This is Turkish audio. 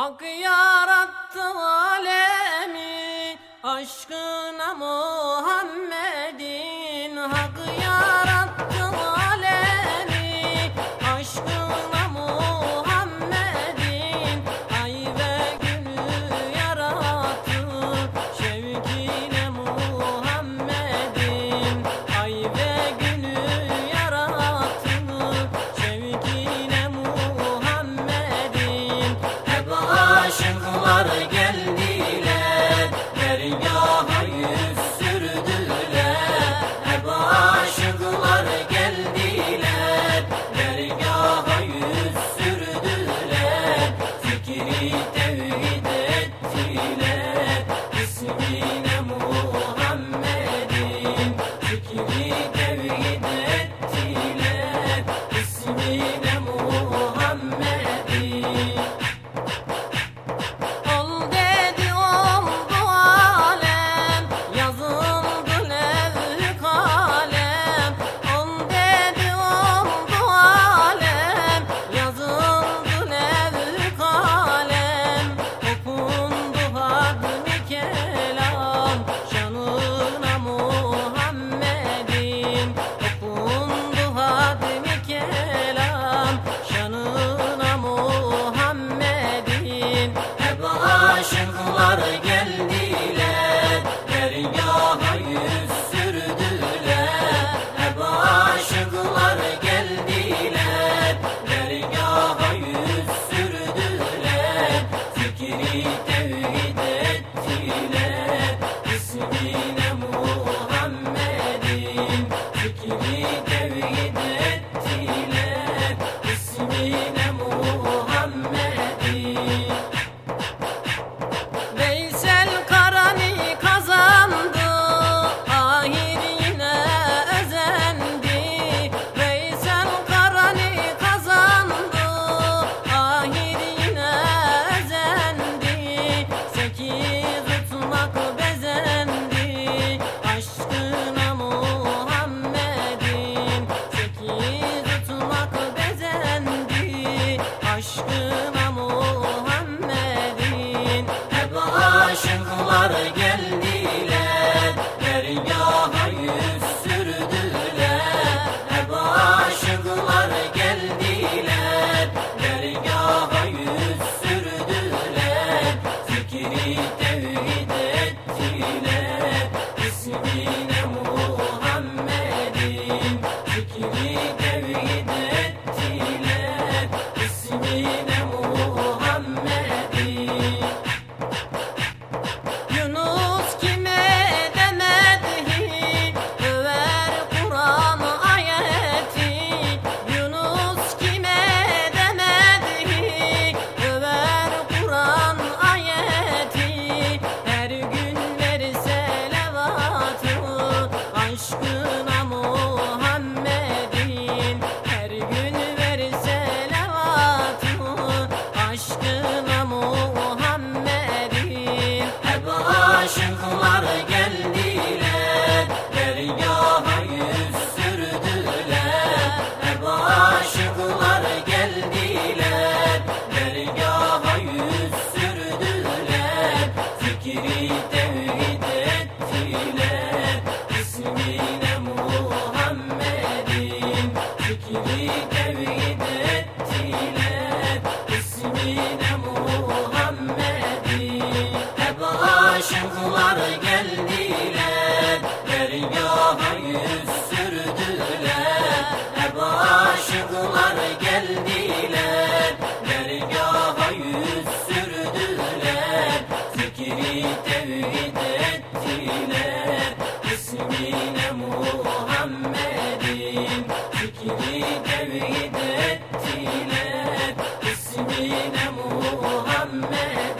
Hak yarattı alemi aşkına devir ettiler. İsmine Muhammed?